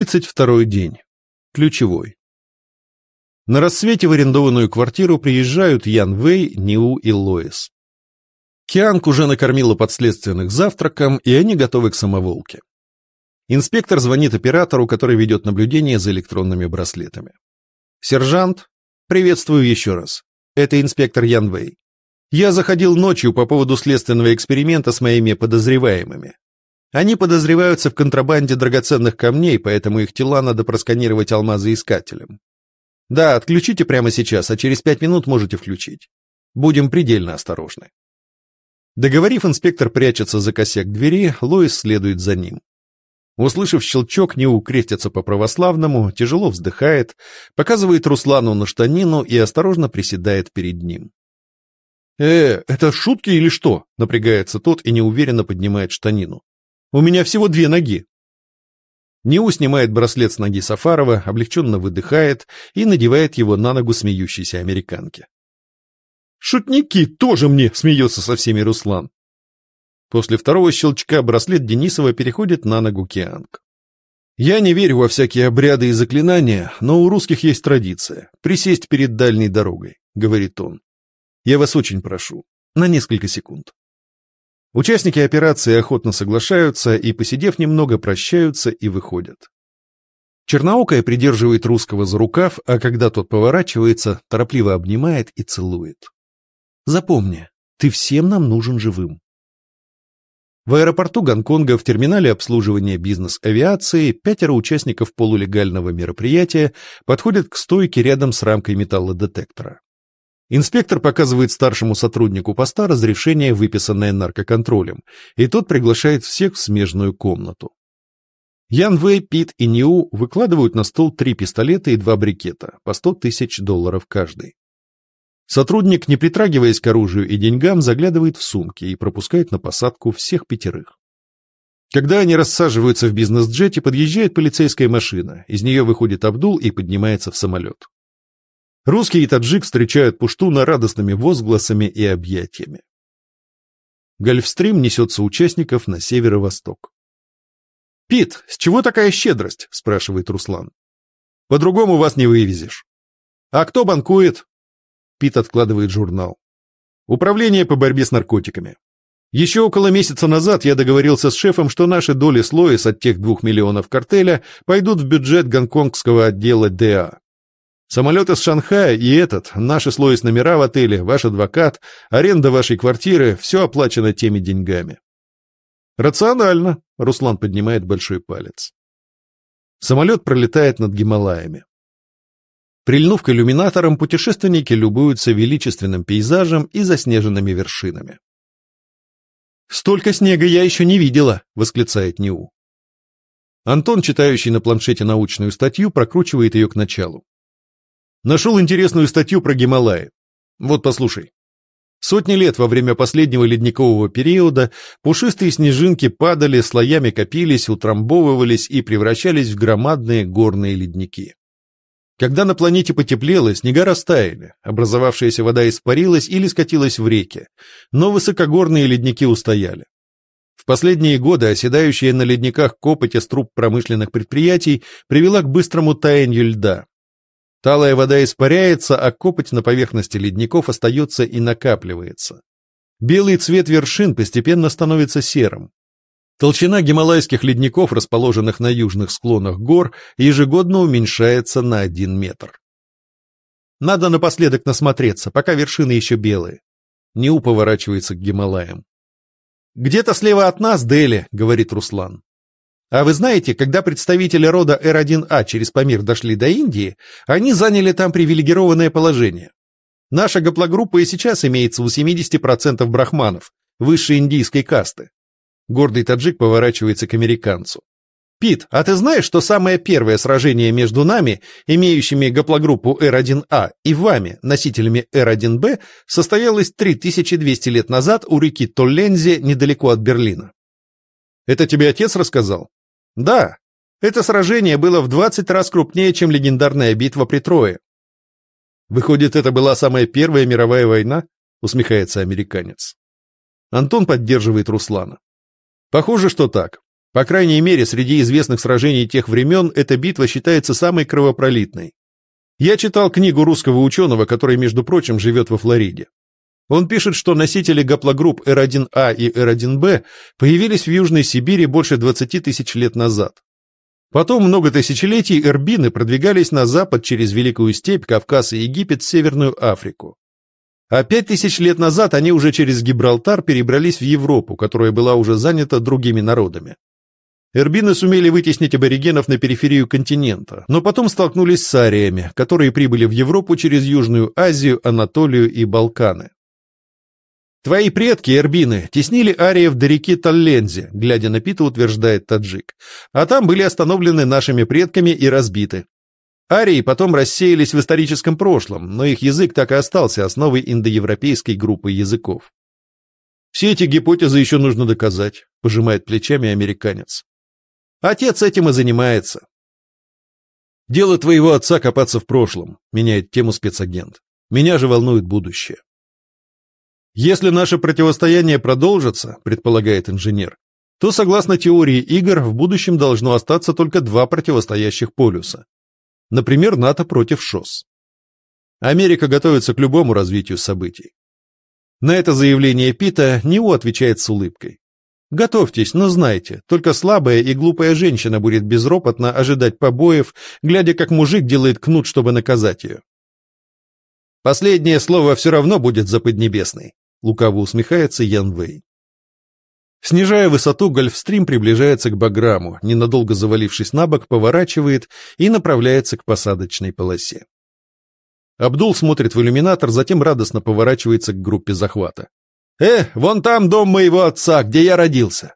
32 день. Ключевой. На рассвете в арендованную квартиру приезжают Ян Вэй, Ниу и Лоис. Кианг уже накормила подследственных завтраком, и они готовы к самоволке. Инспектор звонит оператору, который ведет наблюдение за электронными браслетами. «Сержант, приветствую еще раз. Это инспектор Ян Вэй. Я заходил ночью по поводу следственного эксперимента с моими подозреваемыми. Они подозреваются в контрабанде драгоценных камней, поэтому их тела надо просканировать алмазоискателем. Да, отключите прямо сейчас, а через пять минут можете включить. Будем предельно осторожны. Договорив, инспектор прячется за косяк двери, Лоис следует за ним. Услышав щелчок, Ниу крестится по-православному, тяжело вздыхает, показывает Руслану на штанину и осторожно приседает перед ним. «Э, это шутки или что?» — напрягается тот и неуверенно поднимает штанину. «У меня всего две ноги». Ниу снимает браслет с ноги Сафарова, облегченно выдыхает и надевает его на ногу смеющейся американке. «Шутники тоже мне!» — смеется со всеми Руслан. После второго щелчка браслет Денисова переходит на ногу Кианг. Я не верю во всякие обряды и заклинания, но у русских есть традиция — присесть перед дальней дорогой, — говорит он. Я вас очень прошу. На несколько секунд. Участники операции охотно соглашаются и, посидев немного, прощаются и выходят. Черноокая придерживает русского за рукав, а когда тот поворачивается, торопливо обнимает и целует. Запомни, ты всем нам нужен живым. В аэропорту Гонконга в терминале обслуживания бизнес-авиации пятеро участников полулегального мероприятия подходят к стойке рядом с рамкой металлодетектора. Инспектор показывает старшему сотруднику поста разрешение, выписанное наркоконтролем, и тот приглашает всех в смежную комнату. Ян Вэй, Пит и Ниу выкладывают на стол три пистолета и два брикета, по сто тысяч долларов каждый. Сотрудник, не притрагиваясь к оружию и деньгам, заглядывает в сумки и пропускает на посадку всех пятерых. Когда они рассаживаются в бизнес-джете, подъезжает полицейская машина, из нее выходит Абдул и поднимается в самолет. Русский и таджик встречают Пуштуна радостными возгласами и объятиями. Гольфстрим несется участников на северо-восток. «Пит, с чего такая щедрость?» – спрашивает Руслан. «По-другому вас не вывезешь». «А кто банкует?» Пит откладывает журнал. «Управление по борьбе с наркотиками. Еще около месяца назад я договорился с шефом, что наши доли с от тех двух миллионов картеля пойдут в бюджет гонконгского отдела ДА. Самолет из Шанхая и этот, наши слои с номера в отеле, ваш адвокат, аренда вашей квартиры – все оплачено теми деньгами. Рационально, Руслан поднимает большой палец. Самолет пролетает над Гималаями. Прильнув к иллюминаторам, путешественники любуются величественным пейзажем и заснеженными вершинами. «Столько снега я еще не видела!» — восклицает Ниу. Антон, читающий на планшете научную статью, прокручивает ее к началу. Нашел интересную статью про Гималаи. Вот послушай. Сотни лет во время последнего ледникового периода пушистые снежинки падали, слоями копились, утрамбовывались и превращались в громадные горные ледники. Когда на планете потеплело, снега растаяли, образовавшаяся вода испарилась или скатилась в реки, но высокогорные ледники устояли. В последние годы оседающая на ледниках копоть из труб промышленных предприятий привела к быстрому таянию льда, Талая вода испаряется, а копоть на поверхности ледников остается и накапливается. Белый цвет вершин постепенно становится серым. Толщина гималайских ледников, расположенных на южных склонах гор, ежегодно уменьшается на один метр. Надо напоследок насмотреться, пока вершины еще белые. Неу поворачивается к Гималаям. «Где-то слева от нас, Дели», — говорит Руслан. А вы знаете, когда представители рода Р1А через Памир дошли до Индии, они заняли там привилегированное положение. Наша гаплогруппа и сейчас имеется у 70% брахманов, высшей индийской касты. Гордый таджик поворачивается к американцу. Пит, а ты знаешь, что самое первое сражение между нами, имеющими гаплогруппу Р1А, и вами, носителями Р1Б, состоялось 3200 лет назад у реки Толлензе недалеко от Берлина? Это тебе отец рассказал? Да, это сражение было в 20 раз крупнее, чем легендарная битва при Трое. Выходит, это была самая первая мировая война? Усмехается американец. Антон поддерживает Руслана. Похоже, что так. По крайней мере, среди известных сражений тех времен эта битва считается самой кровопролитной. Я читал книгу русского ученого, который, между прочим, живет во Флориде. Он пишет, что носители гаплогрупп R1A и R1B появились в Южной Сибири больше 20 тысяч лет назад. Потом много тысячелетий эрбины продвигались на запад через Великую степь, Кавказ и Египет Северную Африку. А пять тысяч лет назад они уже через Гибралтар перебрались в Европу, которая была уже занята другими народами. Эрбины сумели вытеснить аборигенов на периферию континента, но потом столкнулись с ариями, которые прибыли в Европу через Южную Азию, Анатолию и Балканы. Твои предки, эрбины, теснили ариев до реки Таллензи, глядя на Пита, утверждает таджик. А там были остановлены нашими предками и разбиты. Арии потом рассеялись в историческом прошлом, но их язык так и остался основой индоевропейской группы языков. Все эти гипотезы еще нужно доказать, пожимает плечами американец. Отец этим и занимается. Дело твоего отца копаться в прошлом, меняет тему спецагент. Меня же волнует будущее. Если наше противостояние продолжится, предполагает инженер, то, согласно теории игр, в будущем должно остаться только два противостоящих полюса. Например, НАТО против ШОС. Америка готовится к любому развитию событий. На это заявление Пита Ниу отвечает с улыбкой. Готовьтесь, но знайте, только слабая и глупая женщина будет безропотно ожидать побоев, глядя, как мужик делает кнут, чтобы наказать ее. Последнее слово все равно будет за Поднебесной. Лукаво усмехается Ян Вэй. Снижая высоту, Гольфстрим приближается к Баграму, ненадолго завалившись на бок, поворачивает и направляется к посадочной полосе. Абдул смотрит в иллюминатор, затем радостно поворачивается к группе захвата. «Э, вон там дом моего отца, где я родился!»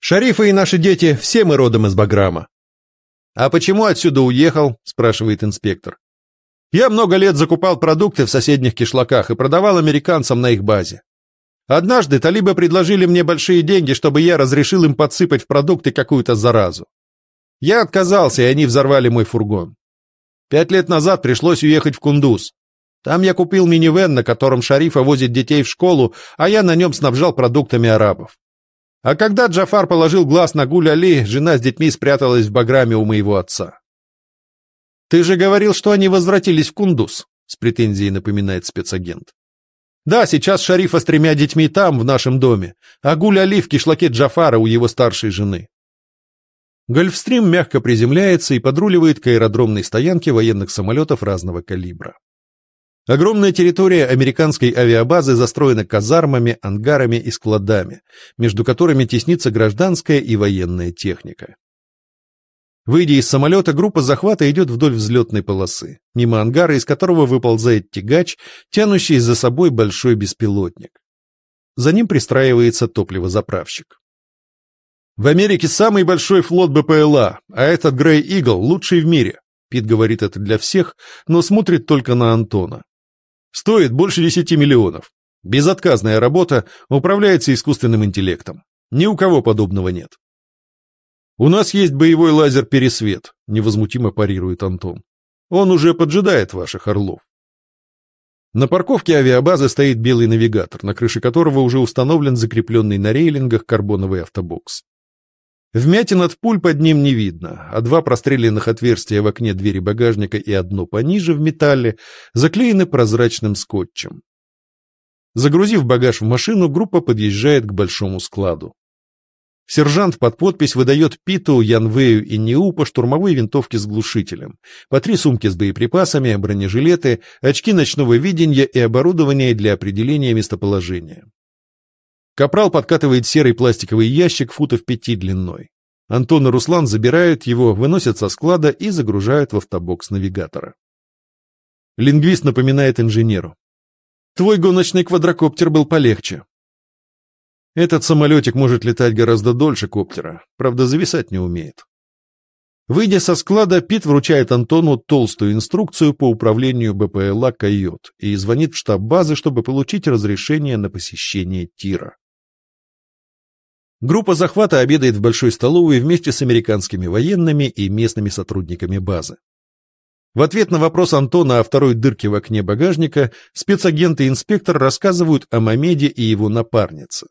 «Шарифа и наши дети, все мы родом из Баграма». «А почему отсюда уехал?» – спрашивает инспектор. Я много лет закупал продукты в соседних кишлаках и продавал американцам на их базе. Однажды талибы предложили мне большие деньги, чтобы я разрешил им подсыпать в продукты какую-то заразу. Я отказался, и они взорвали мой фургон. Пять лет назад пришлось уехать в Кундуз. Там я купил минивэн, на котором шарифа возит детей в школу, а я на нем снабжал продуктами арабов. А когда Джафар положил глаз на Гуль-Али, жена с детьми спряталась в Баграме у моего отца. «Ты же говорил, что они возвратились в Кундуз», — с претензией напоминает спецагент. «Да, сейчас шарифа с тремя детьми там, в нашем доме, а Гуль-Али в кишлаке Джафара у его старшей жены». Гольфстрим мягко приземляется и подруливает к аэродромной стоянке военных самолетов разного калибра. Огромная территория американской авиабазы застроена казармами, ангарами и складами, между которыми теснится гражданская и военная техника. Выйдя из самолета, группа захвата идет вдоль взлетной полосы, мимо ангара, из которого выползает тягач, тянущий за собой большой беспилотник. За ним пристраивается топливозаправщик. В Америке самый большой флот БПЛА, а этот Грей Игл лучший в мире. Пит говорит это для всех, но смотрит только на Антона. Стоит больше 10 миллионов. Безотказная работа, управляется искусственным интеллектом. Ни у кого подобного нет. «У нас есть боевой лазер-пересвет», — невозмутимо парирует Антон. «Он уже поджидает ваших орлов». На парковке авиабазы стоит белый навигатор, на крыше которого уже установлен закрепленный на рейлингах карбоновый автобокс. Вмятин от пуль под ним не видно, а два простреленных отверстия в окне двери багажника и одно пониже в металле заклеены прозрачным скотчем. Загрузив багаж в машину, группа подъезжает к большому складу. Сержант под подпись выдает Питу, Янвею и Неу по штурмовой винтовке с глушителем, по три сумки с боеприпасами, бронежилеты, очки ночного видения и оборудование для определения местоположения. Капрал подкатывает серый пластиковый ящик футов пяти длиной. Антон и Руслан забирают его, выносят со склада и загружают в автобокс навигатора. Лингвист напоминает инженеру. «Твой гоночный квадрокоптер был полегче. Этот самолетик может летать гораздо дольше коптера, правда, зависать не умеет. Выйдя со склада, Пит вручает Антону толстую инструкцию по управлению БПЛА «Койот» и звонит в штаб базы, чтобы получить разрешение на посещение тира. Группа захвата обедает в большой столовой вместе с американскими военными и местными сотрудниками базы. В ответ на вопрос Антона о второй дырке в окне багажника спецагент и инспектор рассказывают о Мамеде и его напарнице.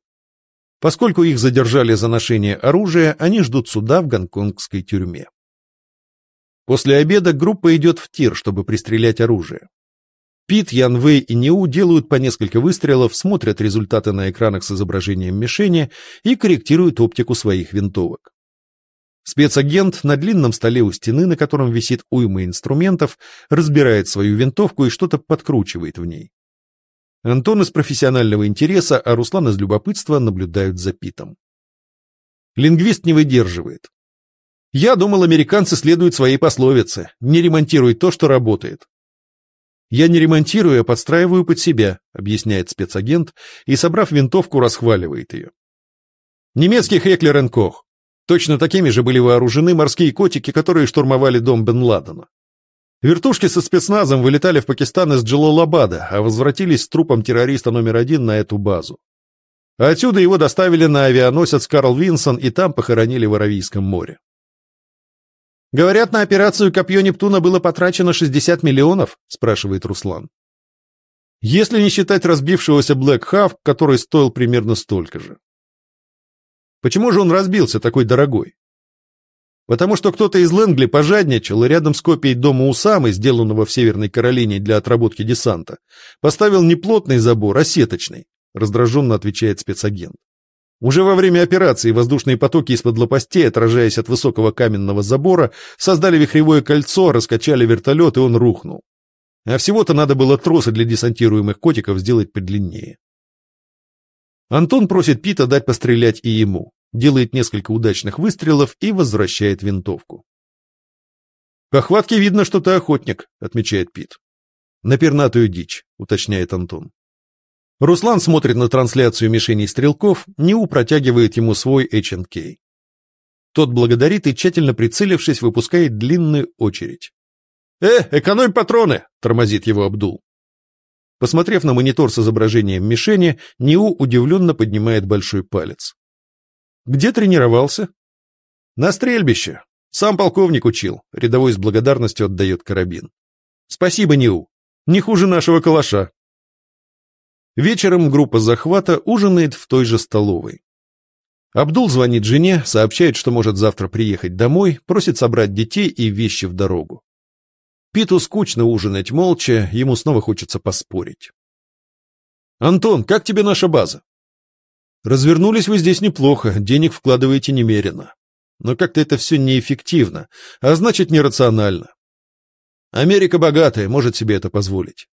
Поскольку их задержали за ношение оружия, они ждут суда в гонконгской тюрьме. После обеда группа идет в тир, чтобы пристрелять оружие. Пит, Ян Вэй и Неу делают по несколько выстрелов, смотрят результаты на экранах с изображением мишени и корректируют оптику своих винтовок. Спецагент на длинном столе у стены, на котором висит уйма инструментов, разбирает свою винтовку и что-то подкручивает в ней. Антон из профессионального интереса, а Руслан из любопытства наблюдают за Питом. Лингвист не выдерживает. Я думал, американцы следуют своей пословице «не ремонтируй то, что работает». «Я не ремонтирую, а подстраиваю под себя», — объясняет спецагент и, собрав винтовку, расхваливает ее. Немецкий Хеклер Кох. Точно такими же были вооружены морские котики, которые штурмовали дом Бен Ладена. Вертушки со спецназом вылетали в Пакистан из Джалалабада, а возвратились с трупом террориста номер один на эту базу. отсюда его доставили на авианосец Карл Винсон и там похоронили в Аравийском море. «Говорят, на операцию «Копье Нептуна» было потрачено 60 миллионов?» — спрашивает Руслан. Если не считать разбившегося Блэк Хав, который стоил примерно столько же. Почему же он разбился такой дорогой? Потому что кто-то из Лэнгли пожадничал и рядом с копией дома Усамы, сделанного в Северной Каролине для отработки десанта, поставил не плотный забор, а сеточный, раздраженно отвечает спецагент. Уже во время операции воздушные потоки из-под лопастей, отражаясь от высокого каменного забора, создали вихревое кольцо, раскачали вертолет, и он рухнул. А всего-то надо было тросы для десантируемых котиков сделать подлиннее. Антон просит Пита дать пострелять и ему, делает несколько удачных выстрелов и возвращает винтовку. «По хватке видно, что ты охотник», — отмечает Пит. «На пернатую дичь», — уточняет Антон. Руслан смотрит на трансляцию мишеней стрелков, Ниу протягивает ему свой H&K. Тот благодарит и, тщательно прицелившись, выпускает длинную очередь. «Э, экономь патроны!» — тормозит его Абдул. Посмотрев на монитор с изображением мишени, Ниу удивленно поднимает большой палец. «Где тренировался?» «На стрельбище. Сам полковник учил», — рядовой с благодарностью отдает карабин. «Спасибо, Ниу. Не хуже нашего калаша». Вечером группа захвата ужинает в той же столовой. Абдул звонит жене, сообщает, что может завтра приехать домой, просит собрать детей и вещи в дорогу. Питу скучно ужинать молча, ему снова хочется поспорить. «Антон, как тебе наша база?» «Развернулись вы здесь неплохо, денег вкладываете немерено. Но как-то это все неэффективно, а значит нерационально. Америка богатая, может себе это позволить.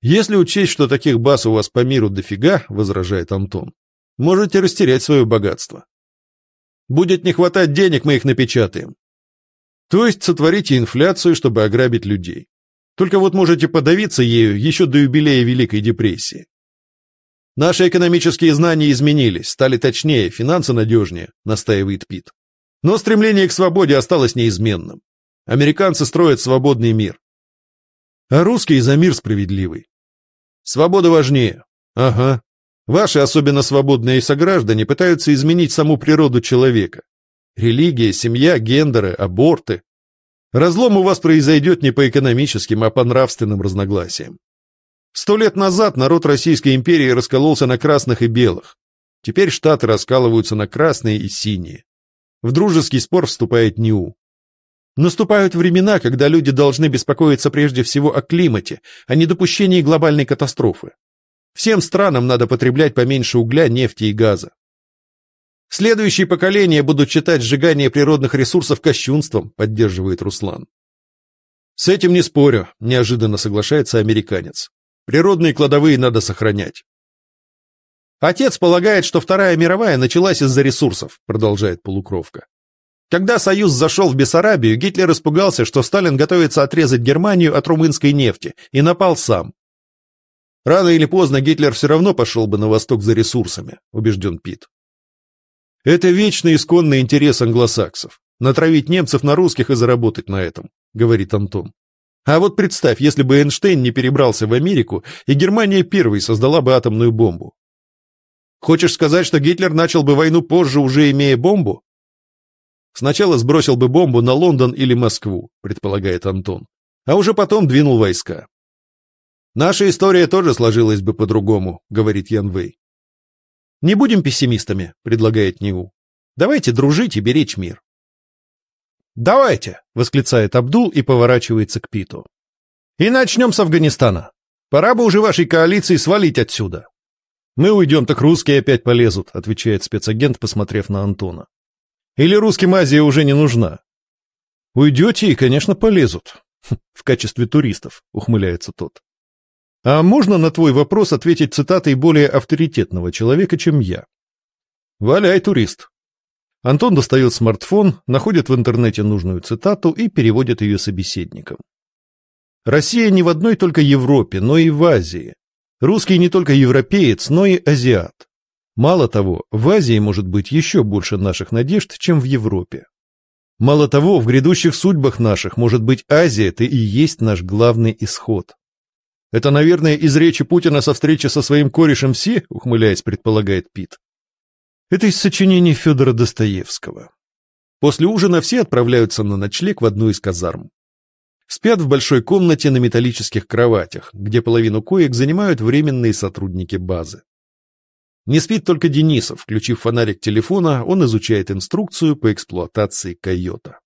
Если учесть, что таких баз у вас по миру дофига, возражает Антон, можете растерять свое богатство. Будет не хватать денег, мы их напечатаем. То есть сотворите инфляцию, чтобы ограбить людей. Только вот можете подавиться ею еще до юбилея Великой депрессии. Наши экономические знания изменились, стали точнее, финансы надежнее, настаивает Пит. Но стремление к свободе осталось неизменным. Американцы строят свободный мир. А русские за мир справедливый. Свобода важнее. Ага. Ваши особенно свободные сограждане пытаются изменить саму природу человека. Религия, семья, гендеры, аборты. Разлом у вас произойдет не по экономическим, а по нравственным разногласиям. Сто лет назад народ Российской империи раскололся на красных и белых. Теперь штаты раскалываются на красные и синие. В дружеский спор вступает НИУ. Наступают времена, когда люди должны беспокоиться прежде всего о климате, а не допущении глобальной катастрофы. Всем странам надо потреблять поменьше угля, нефти и газа. Следующие поколения будут считать сжигание природных ресурсов кощунством, поддерживает Руслан. С этим не спорю, неожиданно соглашается американец. Природные кладовые надо сохранять. Отец полагает, что Вторая мировая началась из-за ресурсов, продолжает полукровка. Когда Союз зашел в Бессарабию, Гитлер испугался, что Сталин готовится отрезать Германию от румынской нефти, и напал сам. Рано или поздно Гитлер все равно пошел бы на восток за ресурсами, убежден Пит. Это вечный исконный интерес англосаксов. Натравить немцев на русских и заработать на этом, говорит Антон. А вот представь, если бы Эйнштейн не перебрался в Америку, и Германия первой создала бы атомную бомбу. Хочешь сказать, что Гитлер начал бы войну позже, уже имея бомбу? Сначала сбросил бы бомбу на Лондон или Москву, предполагает Антон, а уже потом двинул войска. Наша история тоже сложилась бы по-другому, говорит Ян Вэй. Не будем пессимистами, предлагает Ниу. Давайте дружить и беречь мир. «Давайте!» — восклицает Абдул и поворачивается к Питу. «И начнем с Афганистана. Пора бы уже вашей коалиции свалить отсюда». «Мы уйдем, так русские опять полезут», — отвечает спецагент, посмотрев на Антона. «Или русским Азия уже не нужна?» «Уйдете и, конечно, полезут. В качестве туристов», — ухмыляется тот. «А можно на твой вопрос ответить цитатой более авторитетного человека, чем я?» «Валяй, турист», Антон достает смартфон, находит в интернете нужную цитату и переводит ее собеседникам. Россия не в одной только Европе, но и в Азии. Русский не только европеец, но и азиат. Мало того, в Азии может быть еще больше наших надежд, чем в Европе. Мало того, в грядущих судьбах наших, может быть, Азия – это и есть наш главный исход. Это, наверное, из речи Путина со встречи со своим корешем Си, ухмыляясь, предполагает Пит. Это из сочинений Федора Достоевского. После ужина все отправляются на ночлег в одну из казарм. Спят в большой комнате на металлических кроватях, где половину коек занимают временные сотрудники базы. Не спит только Денисов, включив фонарик телефона, он изучает инструкцию по эксплуатации койота.